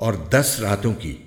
और दस रातों की